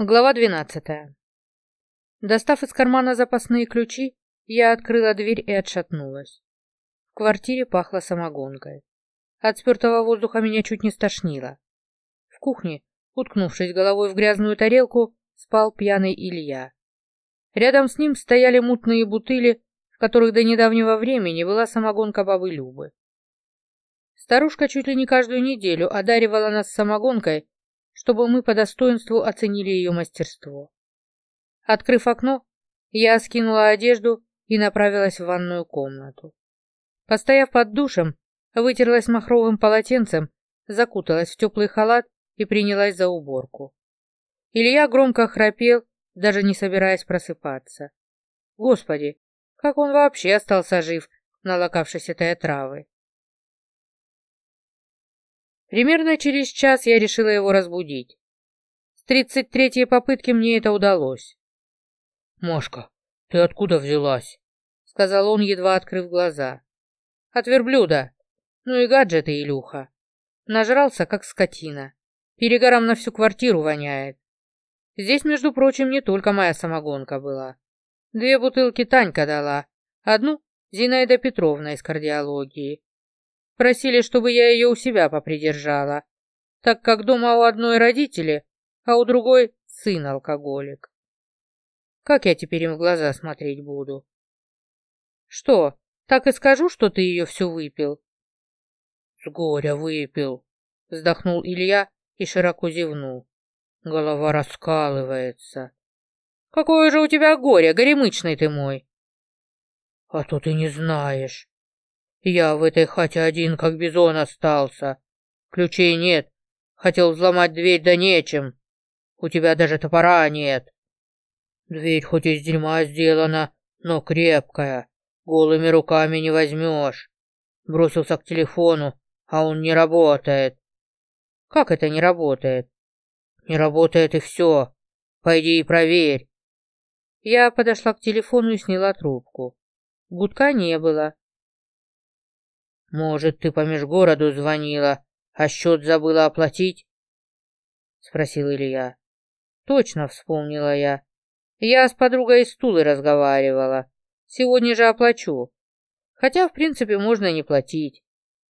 Глава двенадцатая. Достав из кармана запасные ключи, я открыла дверь и отшатнулась. В квартире пахло самогонкой. От спертого воздуха меня чуть не стошнило. В кухне, уткнувшись головой в грязную тарелку, спал пьяный Илья. Рядом с ним стояли мутные бутыли, в которых до недавнего времени была самогонка бабы Любы. Старушка чуть ли не каждую неделю одаривала нас самогонкой, чтобы мы по достоинству оценили ее мастерство. Открыв окно, я скинула одежду и направилась в ванную комнату. Постояв под душем, вытерлась махровым полотенцем, закуталась в теплый халат и принялась за уборку. Илья громко храпел, даже не собираясь просыпаться. Господи, как он вообще остался жив, налокавшись этой отравы? Примерно через час я решила его разбудить. С тридцать третьей попытки мне это удалось. «Машка, ты откуда взялась?» — сказал он, едва открыв глаза. «От верблюда. Ну и гаджеты, Илюха. Нажрался, как скотина. Перегором на всю квартиру воняет. Здесь, между прочим, не только моя самогонка была. Две бутылки Танька дала. Одну — Зинаида Петровна из кардиологии, Просили, чтобы я ее у себя попридержала, так как дома у одной родители, а у другой сын алкоголик. Как я теперь им в глаза смотреть буду? Что, так и скажу, что ты ее все выпил? С горя выпил, вздохнул Илья и широко зевнул. Голова раскалывается. Какое же у тебя горе, горемычный ты мой. А то ты не знаешь. Я в этой хате один, как бизон, остался. Ключей нет. Хотел взломать дверь, да нечем. У тебя даже топора нет. Дверь хоть из дерьма сделана, но крепкая. Голыми руками не возьмешь. Бросился к телефону, а он не работает. Как это не работает? Не работает и все. Пойди и проверь. Я подошла к телефону и сняла трубку. Гудка не было. «Может, ты по межгороду звонила, а счет забыла оплатить?» — спросил Илья. «Точно вспомнила я. Я с подругой из Тулы разговаривала. Сегодня же оплачу. Хотя, в принципе, можно не платить.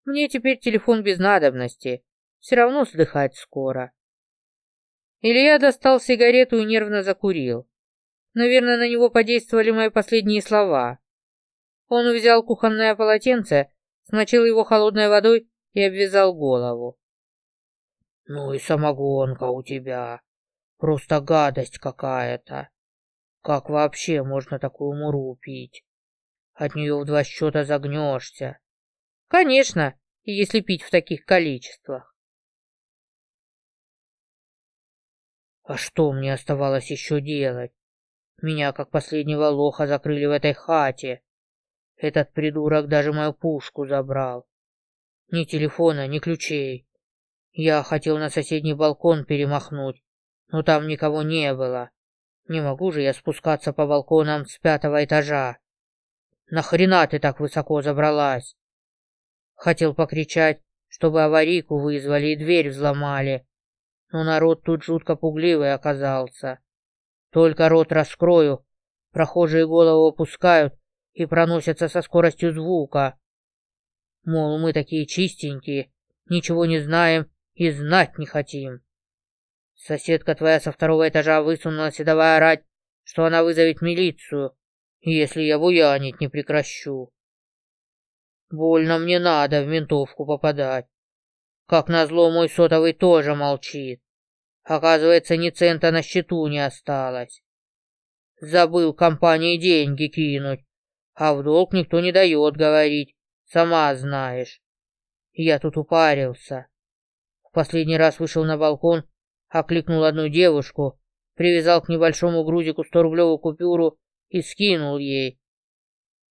Мне теперь телефон без надобности. Все равно сдыхать скоро». Илья достал сигарету и нервно закурил. Наверное, на него подействовали мои последние слова. Он взял кухонное полотенце смочил его холодной водой и обвязал голову. «Ну и самогонка у тебя. Просто гадость какая-то. Как вообще можно такую муру пить? От нее в два счета загнешься». «Конечно, если пить в таких количествах». А что мне оставалось еще делать? Меня, как последнего лоха, закрыли в этой хате. Этот придурок даже мою пушку забрал. Ни телефона, ни ключей. Я хотел на соседний балкон перемахнуть, но там никого не было. Не могу же я спускаться по балконам с пятого этажа. Нахрена ты так высоко забралась? Хотел покричать, чтобы аварийку вызвали и дверь взломали. Но народ тут жутко пугливый оказался. Только рот раскрою, прохожие голову опускают и проносятся со скоростью звука. Мол, мы такие чистенькие, ничего не знаем и знать не хотим. Соседка твоя со второго этажа высунулась и давай орать, что она вызовет милицию, если я буянить не прекращу. Больно мне надо в ментовку попадать. Как назло, мой сотовый тоже молчит. Оказывается, ни цента на счету не осталось. Забыл компании деньги кинуть, а в долг никто не дает говорить, сама знаешь. Я тут упарился. В последний раз вышел на балкон, окликнул одну девушку, привязал к небольшому грузику 100-рублевую купюру и скинул ей.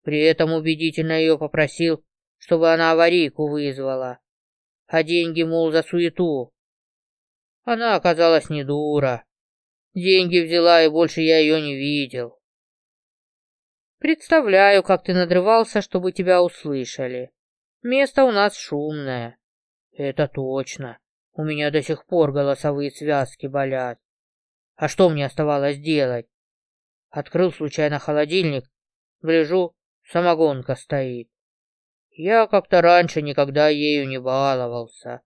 При этом убедительно ее попросил, чтобы она аварийку вызвала. А деньги, мол, за суету. Она оказалась не дура. Деньги взяла, и больше я ее не видел. Представляю, как ты надрывался, чтобы тебя услышали. Место у нас шумное. Это точно. У меня до сих пор голосовые связки болят. А что мне оставалось делать? Открыл случайно холодильник, гляжу, самогонка стоит. Я как-то раньше никогда ею не баловался.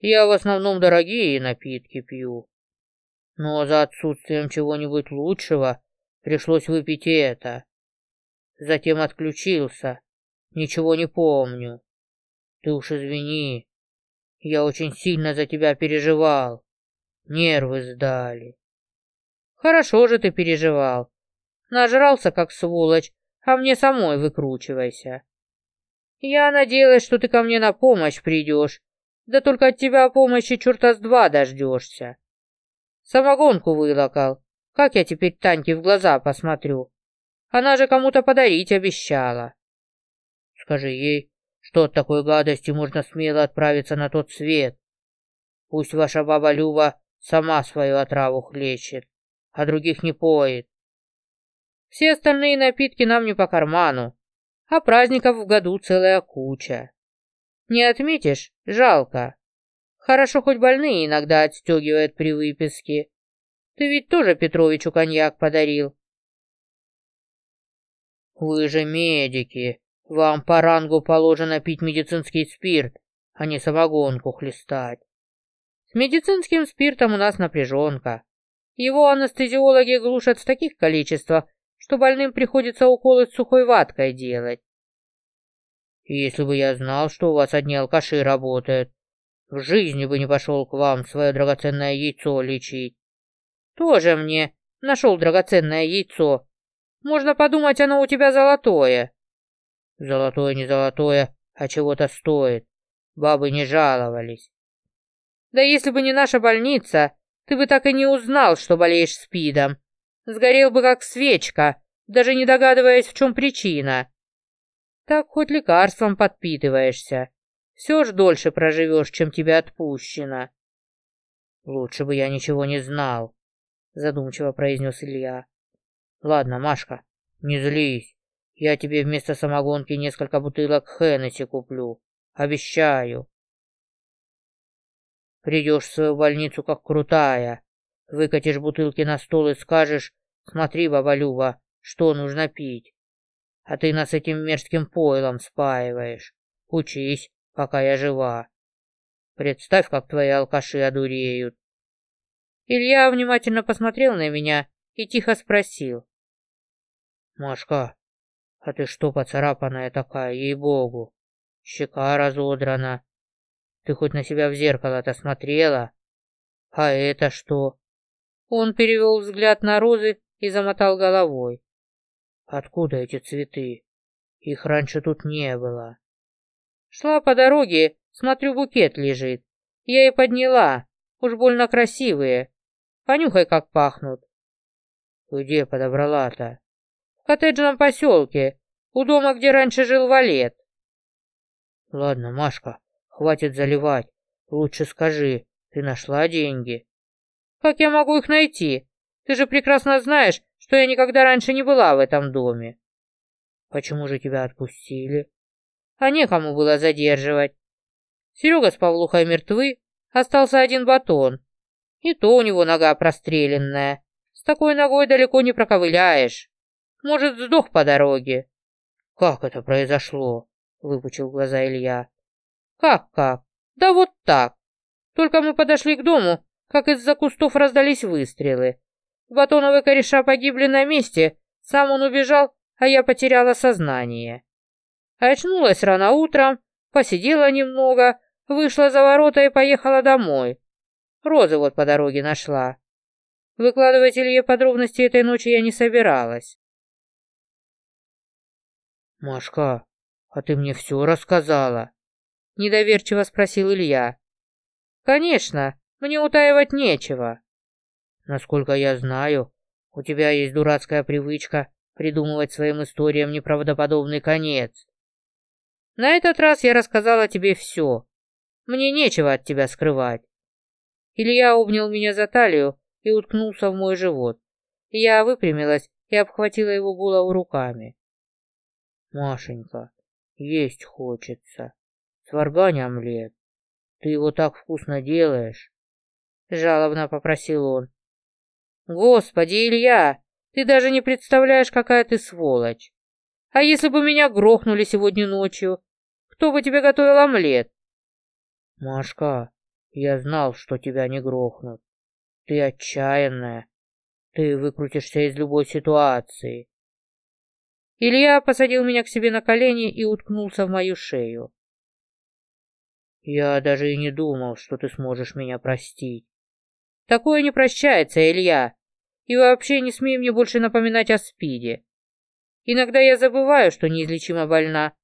Я в основном дорогие напитки пью. Но за отсутствием чего-нибудь лучшего пришлось выпить это. Затем отключился. Ничего не помню. Ты уж извини. Я очень сильно за тебя переживал. Нервы сдали. Хорошо же ты переживал. Нажрался, как сволочь, а мне самой выкручивайся. Я надеялась, что ты ко мне на помощь придешь, да только от тебя помощи черта с два дождешься. Самогонку вылокал. Как я теперь Таньке в глаза посмотрю? Она же кому-то подарить обещала. Скажи ей, что от такой гадости можно смело отправиться на тот свет. Пусть ваша баба Люба сама свою отраву хлещет, а других не поет. Все остальные напитки нам не по карману, а праздников в году целая куча. Не отметишь? Жалко. Хорошо, хоть больные иногда отстегивают при выписке. Ты ведь тоже Петровичу коньяк подарил. Вы же медики. Вам по рангу положено пить медицинский спирт, а не самогонку хлестать. С медицинским спиртом у нас напряженка. Его анестезиологи глушат в таких количествах, что больным приходится уколы с сухой ваткой делать. Если бы я знал, что у вас одни алкаши работают, в жизни бы не пошел к вам свое драгоценное яйцо лечить. Тоже мне нашел драгоценное яйцо. Можно подумать, оно у тебя золотое. Золотое не золотое, а чего-то стоит. Бабы не жаловались. Да если бы не наша больница, ты бы так и не узнал, что болеешь СПИДом. Сгорел бы как свечка, даже не догадываясь, в чем причина. Так хоть лекарством подпитываешься. Все ж дольше проживешь, чем тебе отпущено. Лучше бы я ничего не знал, задумчиво произнес Илья. Ладно, Машка, не злись. Я тебе вместо самогонки несколько бутылок Хеннесси куплю. Обещаю. Придешь в свою больницу как крутая. Выкатишь бутылки на стол и скажешь, смотри, баба Люба, что нужно пить. А ты нас этим мерзким пойлом спаиваешь. Учись, пока я жива. Представь, как твои алкаши одуреют. Илья внимательно посмотрел на меня и тихо спросил. Машка, а ты что поцарапанная такая, ей-богу? Щека разодрана. Ты хоть на себя в зеркало-то смотрела? А это что? Он перевел взгляд на розы и замотал головой. Откуда эти цветы? Их раньше тут не было. Шла по дороге, смотрю, букет лежит. Я и подняла. Уж больно красивые. Понюхай, как пахнут. Где подобрала-то? В коттеджном поселке, у дома, где раньше жил Валет. Ладно, Машка, хватит заливать. Лучше скажи, ты нашла деньги? Как я могу их найти? Ты же прекрасно знаешь, что я никогда раньше не была в этом доме. Почему же тебя отпустили? А некому было задерживать. Серега с Павлухой мертвы, остался один батон. И то у него нога простреленная. С такой ногой далеко не проковыляешь. Может, сдох по дороге. Как это произошло? Выпучил глаза Илья. Как-как? Да вот так. Только мы подошли к дому, как из-за кустов раздались выстрелы. Батоновы кореша погибли на месте, сам он убежал, а я потеряла сознание. Очнулась рано утром, посидела немного, вышла за ворота и поехала домой. Розы вот по дороге нашла. Выкладывать Илье подробности этой ночи я не собиралась. «Машка, а ты мне все рассказала?» Недоверчиво спросил Илья. «Конечно, мне утаивать нечего». «Насколько я знаю, у тебя есть дурацкая привычка придумывать своим историям неправдоподобный конец. На этот раз я рассказала тебе все. Мне нечего от тебя скрывать. Илья обнял меня за талию и уткнулся в мой живот. Я выпрямилась и обхватила его голову руками. Машенька, есть хочется. Сваргань омлет. Ты его так вкусно делаешь. Жалобно попросил он. Господи, Илья, ты даже не представляешь, какая ты сволочь. А если бы меня грохнули сегодня ночью, кто бы тебе готовил омлет? Машка, я знал, что тебя не грохнут. Ты отчаянная. Ты выкрутишься из любой ситуации. Илья посадил меня к себе на колени и уткнулся в мою шею. Я даже и не думал, что ты сможешь меня простить. Такое не прощается, Илья. И вообще не смей мне больше напоминать о спиде. Иногда я забываю, что неизлечимо больна,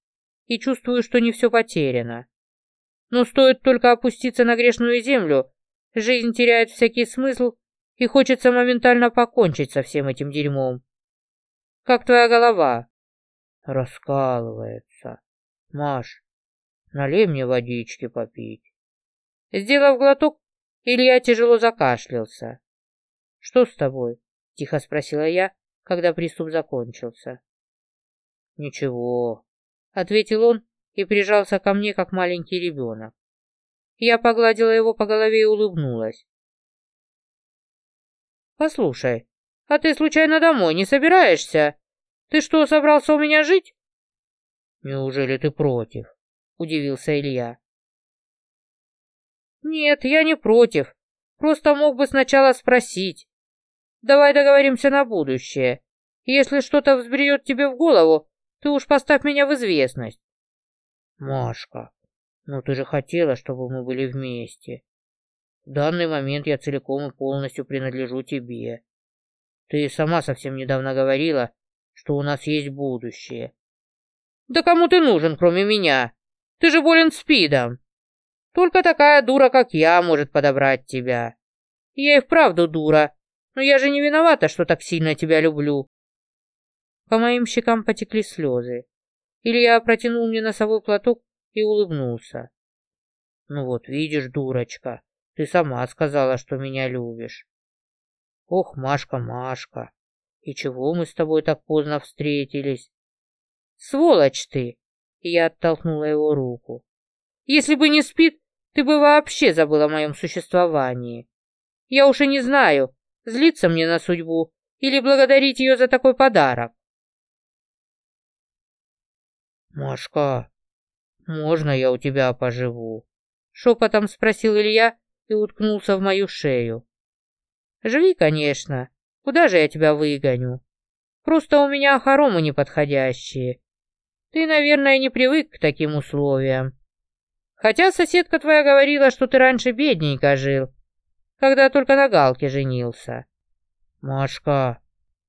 и чувствую, что не все потеряно. Но стоит только опуститься на грешную землю, жизнь теряет всякий смысл, и хочется моментально покончить со всем этим дерьмом. Как твоя голова? Раскалывается. Маш, налей мне водички попить. Сделав глоток, Илья тяжело закашлялся. Что с тобой? Тихо спросила я, когда приступ закончился. Ничего, ответил он и прижался ко мне, как маленький ребенок. Я погладила его по голове и улыбнулась. «Послушай, а ты случайно домой не собираешься? Ты что, собрался у меня жить?» «Неужели ты против?» — удивился Илья. «Нет, я не против. Просто мог бы сначала спросить. Давай договоримся на будущее. Если что-то взбредет тебе в голову, ты уж поставь меня в известность. Машка, ну ты же хотела, чтобы мы были вместе. В данный момент я целиком и полностью принадлежу тебе. Ты сама совсем недавно говорила, что у нас есть будущее. Да кому ты нужен, кроме меня? Ты же болен спидом. Только такая дура, как я, может подобрать тебя. Я и вправду дура, но я же не виновата, что так сильно тебя люблю. По моим щекам потекли слезы. Илья протянул мне носовой платок и улыбнулся. «Ну вот, видишь, дурочка, ты сама сказала, что меня любишь. Ох, Машка, Машка, и чего мы с тобой так поздно встретились?» «Сволочь ты!» Я оттолкнула его руку. «Если бы не спит, ты бы вообще забыла о моем существовании. Я уже не знаю, злиться мне на судьбу или благодарить ее за такой подарок. «Машка, можно я у тебя поживу?» Шепотом спросил Илья и уткнулся в мою шею. «Живи, конечно. Куда же я тебя выгоню? Просто у меня хоромы неподходящие. Ты, наверное, не привык к таким условиям. Хотя соседка твоя говорила, что ты раньше бедненько жил, когда только на Галке женился». «Машка,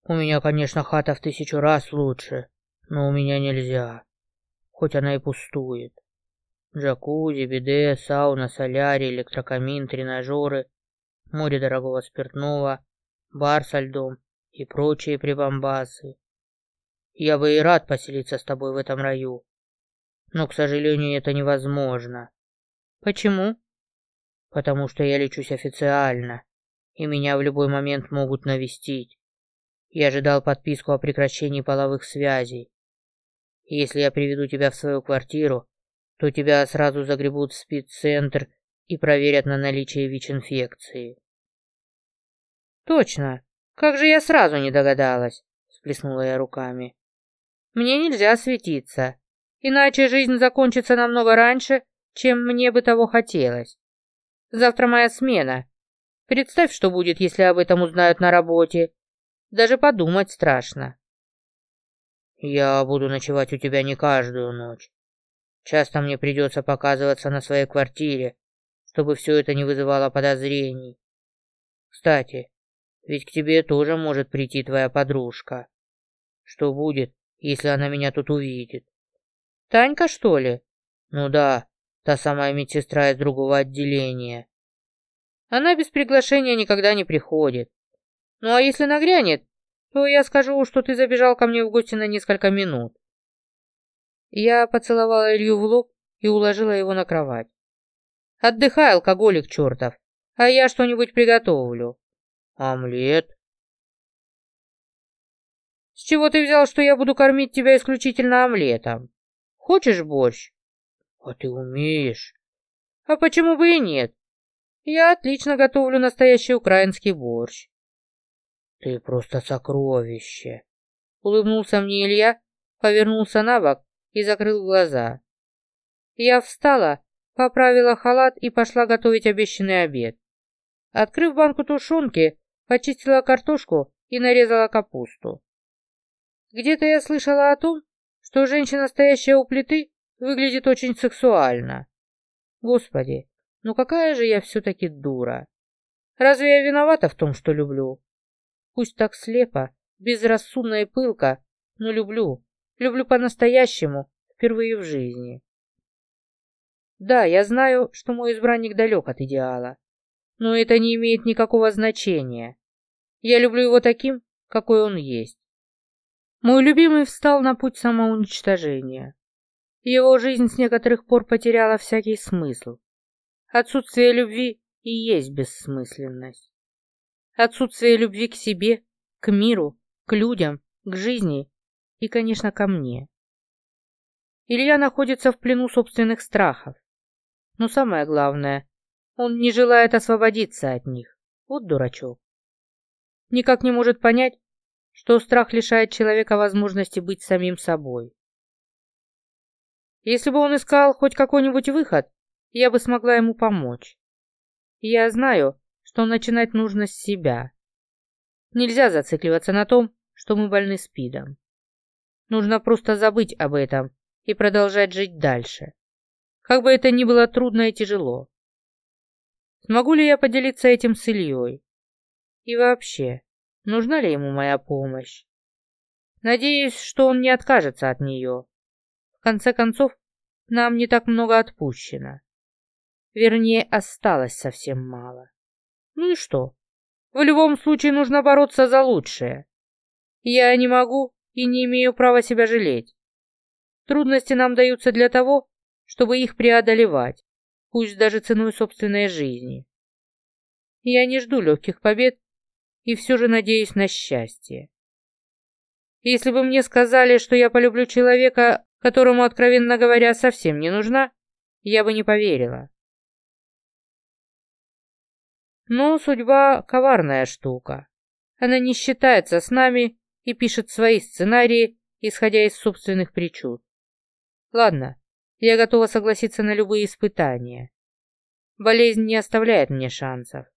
у меня, конечно, хата в тысячу раз лучше, но у меня нельзя хоть она и пустует. Джакузи, биде, сауна, солярий, электрокамин, тренажеры, море дорогого спиртного, бар со льдом и прочие прибамбасы. Я бы и рад поселиться с тобой в этом раю, но, к сожалению, это невозможно. Почему? Потому что я лечусь официально, и меня в любой момент могут навестить. Я ожидал подписку о прекращении половых связей, если я приведу тебя в свою квартиру, то тебя сразу загребут в спеццентр и проверят на наличие ВИЧ-инфекции. Точно. Как же я сразу не догадалась, сплеснула я руками. Мне нельзя светиться, иначе жизнь закончится намного раньше, чем мне бы того хотелось. Завтра моя смена. Представь, что будет, если об этом узнают на работе. Даже подумать страшно. Я буду ночевать у тебя не каждую ночь. Часто мне придется показываться на своей квартире, чтобы все это не вызывало подозрений. Кстати, ведь к тебе тоже может прийти твоя подружка. Что будет, если она меня тут увидит? Танька, что ли? Ну да, та самая медсестра из другого отделения. Она без приглашения никогда не приходит. Ну а если нагрянет, то я скажу, что ты забежал ко мне в гости на несколько минут. Я поцеловала Илью в лоб и уложила его на кровать. Отдыхай, алкоголик чертов, а я что-нибудь приготовлю. Омлет? С чего ты взял, что я буду кормить тебя исключительно омлетом? Хочешь борщ? А ты умеешь? А почему бы и нет? Я отлично готовлю настоящий украинский борщ. Ты просто сокровище. Улыбнулся мне Илья, повернулся на бок и закрыл глаза. Я встала, поправила халат и пошла готовить обещанный обед. Открыв банку тушенки, почистила картошку и нарезала капусту. Где-то я слышала о том, что женщина, стоящая у плиты, выглядит очень сексуально. Господи, ну какая же я все-таки дура. Разве я виновата в том, что люблю? Пусть так слепо, безрассудно и пылко, но люблю. Люблю по-настоящему, впервые в жизни. Да, я знаю, что мой избранник далек от идеала. Но это не имеет никакого значения. Я люблю его таким, какой он есть. Мой любимый встал на путь самоуничтожения. Его жизнь с некоторых пор потеряла всякий смысл. Отсутствие любви и есть бессмысленность. Отсутствие любви к себе, к миру, к людям, к жизни и, конечно, ко мне. Илья находится в плену собственных страхов. Но самое главное, он не желает освободиться от них. Вот дурачок. Никак не может понять, что страх лишает человека возможности быть самим собой. Если бы он искал хоть какой-нибудь выход, я бы смогла ему помочь. Я знаю, что начинать нужно с себя. Нельзя зацикливаться на том, что мы больны СПИДом. Нужно просто забыть об этом и продолжать жить дальше. Как бы это ни было трудно и тяжело. Смогу ли я поделиться этим с Ильей? И вообще, нужна ли ему моя помощь? Надеюсь, что он не откажется от нее. В конце концов, нам не так много отпущено. Вернее, осталось совсем мало. Ну и что? В любом случае нужно бороться за лучшее. Я не могу и не имею права себя жалеть. Трудности нам даются для того, чтобы их преодолевать, пусть даже ценой собственной жизни. Я не жду легких побед и все же надеюсь на счастье. Если бы мне сказали, что я полюблю человека, которому, откровенно говоря, совсем не нужна, я бы не поверила. Но судьба — коварная штука. Она не считается с нами и пишет свои сценарии, исходя из собственных причуд. Ладно, я готова согласиться на любые испытания. Болезнь не оставляет мне шансов.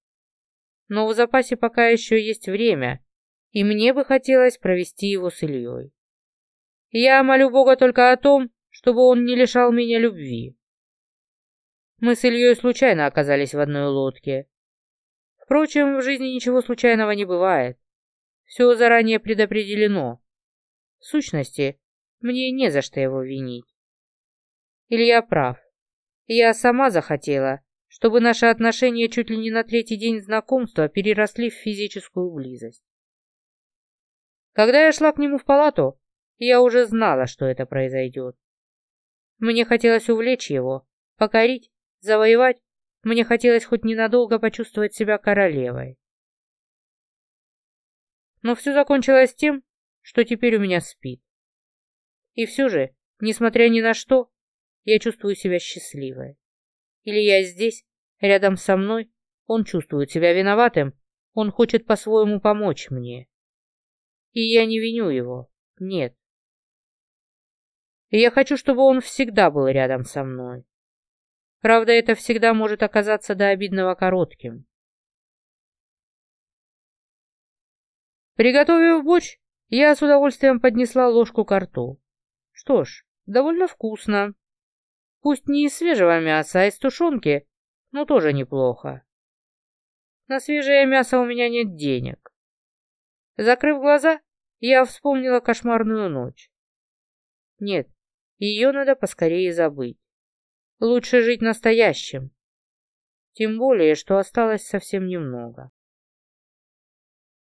Но в запасе пока еще есть время, и мне бы хотелось провести его с Ильей. Я молю Бога только о том, чтобы он не лишал меня любви. Мы с Ильей случайно оказались в одной лодке. Впрочем, в жизни ничего случайного не бывает. Все заранее предопределено. В сущности, мне не за что его винить. Илья прав. Я сама захотела, чтобы наши отношения чуть ли не на третий день знакомства переросли в физическую близость. Когда я шла к нему в палату, я уже знала, что это произойдет. Мне хотелось увлечь его, покорить, завоевать, мне хотелось хоть ненадолго почувствовать себя королевой. Но все закончилось тем, что теперь у меня спит. И все же, несмотря ни на что, я чувствую себя счастливой. Или я здесь, рядом со мной, он чувствует себя виноватым, он хочет по-своему помочь мне. И я не виню его, нет. И я хочу, чтобы он всегда был рядом со мной. Правда, это всегда может оказаться до обидного коротким. Приготовив борщ, я с удовольствием поднесла ложку к рту. Что ж, довольно вкусно. Пусть не из свежего мяса, а из тушенки, но тоже неплохо. На свежее мясо у меня нет денег. Закрыв глаза, я вспомнила кошмарную ночь. Нет, ее надо поскорее забыть. Лучше жить настоящим. Тем более, что осталось совсем немного.